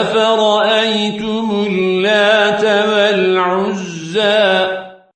أفرأيتم اللات والعزى